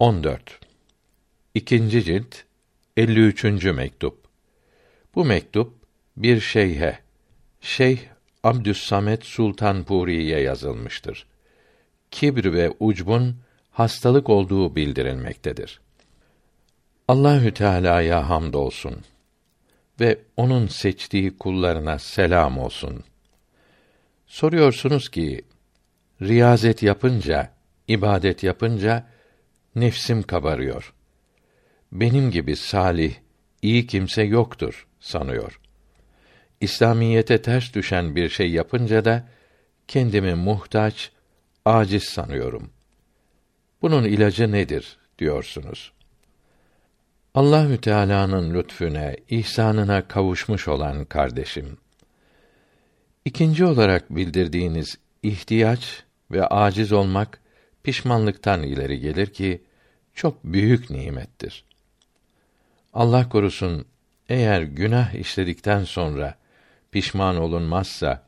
14. İkinci cilt 53. mektup. Bu mektup bir şeyhe Şeyh Abdüssamet Sultan Puri'ye yazılmıştır. Kibr ve ucbun hastalık olduğu bildirilmektedir. Allahü Teala'ya hamdolsun ve onun seçtiği kullarına selam olsun. Soruyorsunuz ki riyazet yapınca, ibadet yapınca nefsim kabarıyor. Benim gibi salih, iyi kimse yoktur sanıyor. İslamiyete ters düşen bir şey yapınca da kendimi muhtaç, aciz sanıyorum. Bunun ilacı nedir diyorsunuz. Allahü Teala'nın lütfüne, ihsanına kavuşmuş olan kardeşim. İkinci olarak bildirdiğiniz ihtiyaç ve aciz olmak pişmanlıktan ileri gelir ki çok büyük nimettir. Allah korusun eğer günah işledikten sonra pişman olunmazsa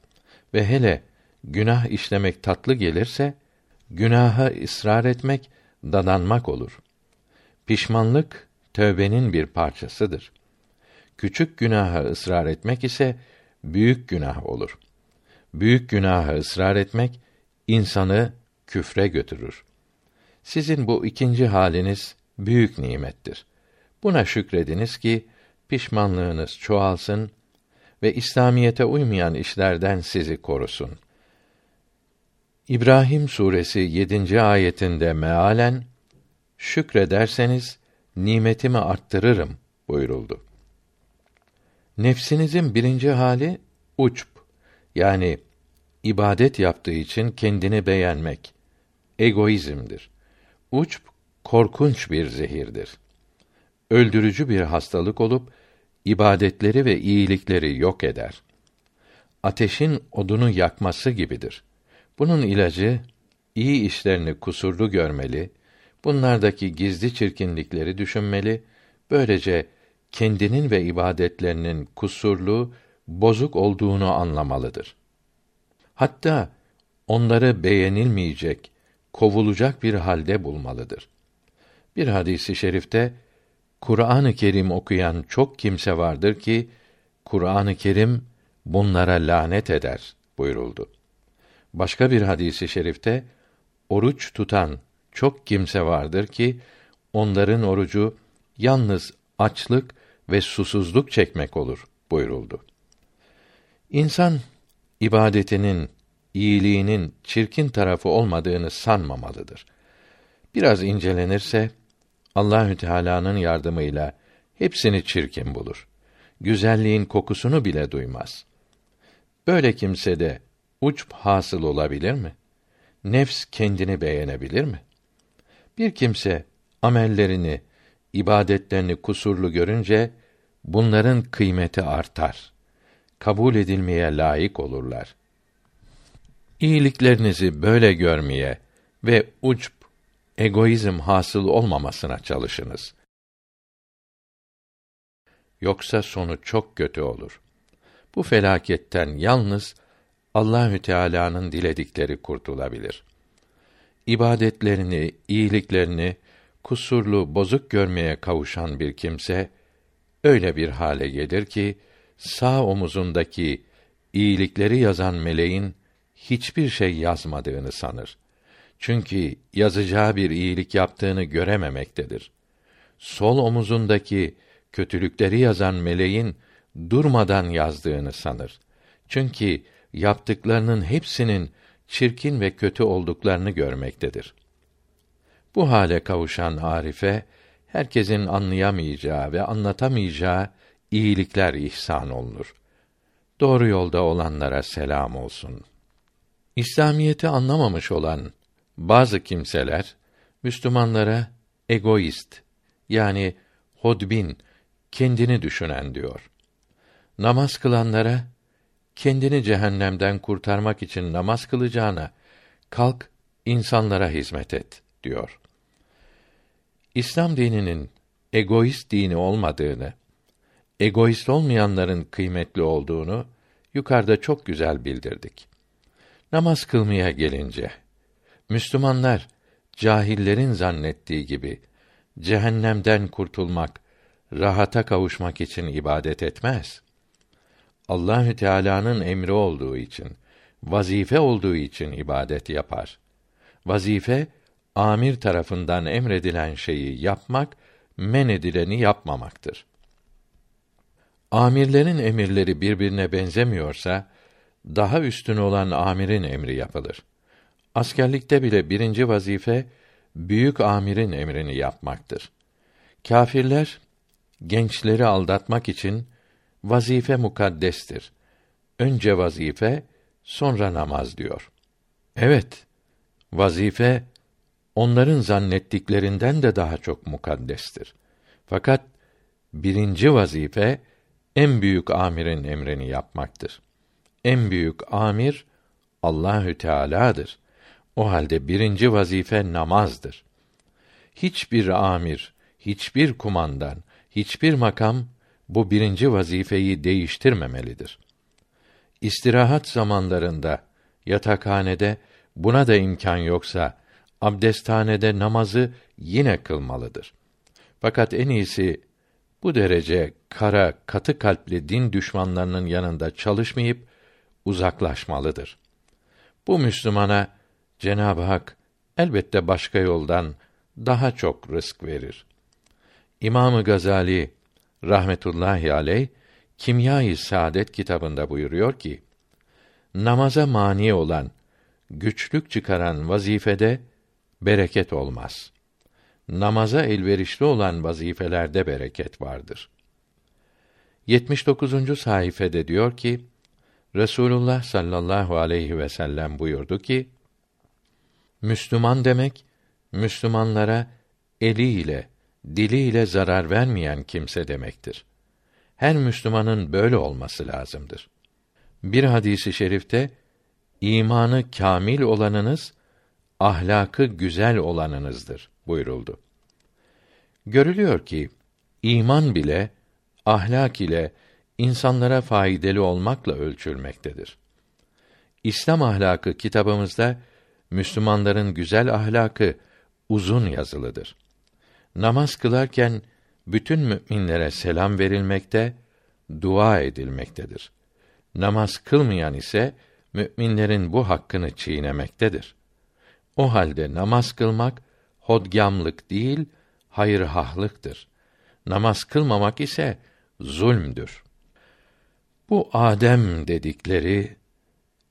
ve hele günah işlemek tatlı gelirse günaha ısrar etmek dadanmak olur. Pişmanlık tövbenin bir parçasıdır. Küçük günaha ısrar etmek ise büyük günah olur. Büyük günaha ısrar etmek insanı küfre götürür. Sizin bu ikinci haliniz büyük nimettir. Buna şükrediniz ki pişmanlığınız çoğalsın ve İslamiyete uymayan işlerden sizi korusun. İbrahim suresi 7. ayetinde mealen şükrederseniz nimetimi arttırırım buyuruldu. Nefsinizin birinci hali uçp yani ibadet yaptığı için kendini beğenmek egoizmdir. Uçp korkunç bir zehirdir. Öldürücü bir hastalık olup ibadetleri ve iyilikleri yok eder. Ateşin odunu yakması gibidir. Bunun ilacı iyi işlerini kusurlu görmeli, bunlardaki gizli çirkinlikleri düşünmeli, böylece kendinin ve ibadetlerinin kusurlu, bozuk olduğunu anlamalıdır. Hatta onları beğenilmeyecek, kovulacak bir halde bulmalıdır. Bir hadisi şerifte Kur'an-ı Kerim okuyan çok kimse vardır ki Kur'an-ı Kerim bunlara lanet eder buyuruldu. Başka bir hadisi şerifte oruç tutan çok kimse vardır ki onların orucu yalnız açlık ve susuzluk çekmek olur buyuruldu. İnsan ibadetinin, iyiliğinin çirkin tarafı olmadığını sanmamalıdır. Biraz incelenirse Allahü Teala'nın yardımıyla hepsini çirkin bulur. Güzelliğin kokusunu bile duymaz. Böyle kimse de uçp hasıl olabilir mi? Nefs kendini beğenebilir mi? Bir kimse amellerini, ibadetlerini kusurlu görünce bunların kıymeti artar. Kabul edilmeye layık olurlar. İyiliklerinizi böyle görmeye ve uçp egoizm hasıl olmamasına çalışınız. Yoksa sonu çok kötü olur. Bu felaketten yalnız Allahü Teala'nın diledikleri kurtulabilir. İbadetlerini, iyiliklerini kusurlu, bozuk görmeye kavuşan bir kimse öyle bir hale gelir ki sağ omuzundaki iyilikleri yazan meleğin hiçbir şey yazmadığını sanır. Çünkü yazacağı bir iyilik yaptığını görememektedir. Sol omuzundaki kötülükleri yazan meleğin durmadan yazdığını sanır. Çünkü yaptıklarının hepsinin çirkin ve kötü olduklarını görmektedir. Bu hale kavuşan arife herkesin anlayamayacağı ve anlatamayacağı iyilikler ihsan olunur. Doğru yolda olanlara selam olsun. İslamiyeti anlamamış olan bazı kimseler Müslümanlara egoist yani hodbin, kendini düşünen diyor. Namaz kılanlara kendini cehennemden kurtarmak için namaz kılacağına kalk insanlara hizmet et diyor. İslam dininin egoist dini olmadığını, egoist olmayanların kıymetli olduğunu yukarıda çok güzel bildirdik. Namaz kılmaya gelince Müslümanlar cahillerin zannettiği gibi cehennemden kurtulmak, rahata kavuşmak için ibadet etmez. Allahü Teala'nın emri olduğu için, vazife olduğu için ibadet yapar. Vazife amir tarafından emredilen şeyi yapmak, men edileni yapmamaktır. Amirlerin emirleri birbirine benzemiyorsa, daha üstün olan amirin emri yapılır. Askerlikte bile birinci vazife, büyük amirin emrini yapmaktır. Kâfirler, gençleri aldatmak için, vazife mukaddestir. Önce vazife, sonra namaz diyor. Evet, vazife, onların zannettiklerinden de daha çok mukaddestir. Fakat birinci vazife en büyük amirin emrini yapmaktır. En büyük amir Allahü Teala'dır. O halde birinci vazife namazdır. Hiçbir amir, hiçbir kumandan, hiçbir makam bu birinci vazifeyi değiştirmemelidir. İstirahat zamanlarında yatakhanede buna da imkan yoksa abdesthanede namazı yine kılmalıdır. Fakat en iyisi bu derece kara, katı kalpli din düşmanlarının yanında çalışmayıp uzaklaşmalıdır. Bu Müslümana Cenab-ı Hak elbette başka yoldan daha çok rızk verir. İmamı Gazali rahmetullahi aleyh Kimya-i Saadet kitabında buyuruyor ki: Namaza mani olan, güçlük çıkaran vazifede bereket olmaz. Namaza elverişli olan vazifelerde bereket vardır. 79. sayfede diyor ki: Resulullah sallallahu aleyhi ve sellem buyurdu ki: Müslüman demek Müslümanlara eliyle, diliyle zarar vermeyen kimse demektir. Her Müslümanın böyle olması lazımdır. Bir hadisi şerifte imanı kamil olanınız ahlakı güzel olanınızdır buyuruldu. Görülüyor ki iman bile ahlak ile insanlara faydalı olmakla ölçülmektedir. İslam ahlakı kitabımızda Müslümanların güzel ahlakı uzun yazılıdır. Namaz kılarken bütün müminlere selam verilmekte, dua edilmektedir. Namaz kılmayan ise müminlerin bu hakkını çiğnemektedir. O halde namaz kılmak hodgamlık değil, hayırhahlıktır. Namaz kılmamak ise zulmdür. Bu Adem dedikleri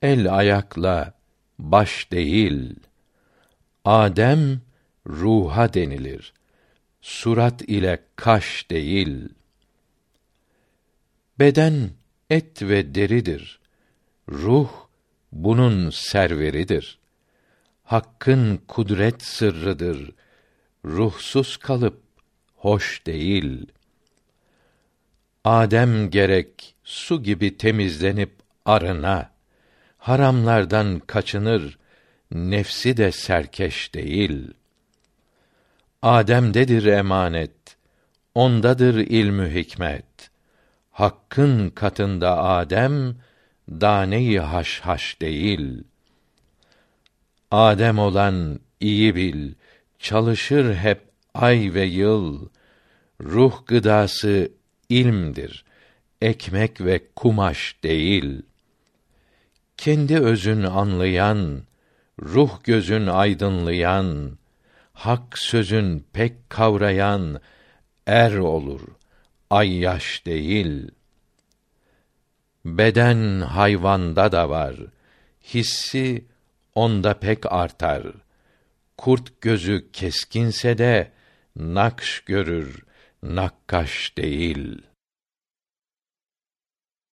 el ayakla baş değil. Adem ruha denilir. Surat ile kaş değil. Beden et ve deridir. Ruh bunun serveridir. Hakkın kudret sırrıdır. Ruhsuz kalıp hoş değil. Adem gerek su gibi temizlenip arına, haramlardan kaçınır, nefsi de serkeş değil. Adem'dedir emanet, ondadır ilmü hikmet. Hakkın katında Adem, daneyi haş haş değil. Adem olan iyi bil, çalışır hep ay ve yıl. Ruh gıdası ilmdir, ekmek ve kumaş değil. Kendi özün anlayan, ruh gözün aydınlayan, hak sözün pek kavrayan er olur, ay yaş değil. Beden hayvanda da var, hissi onda pek artar. Kurt gözü keskinse de nakş görür, nakkaş değil.''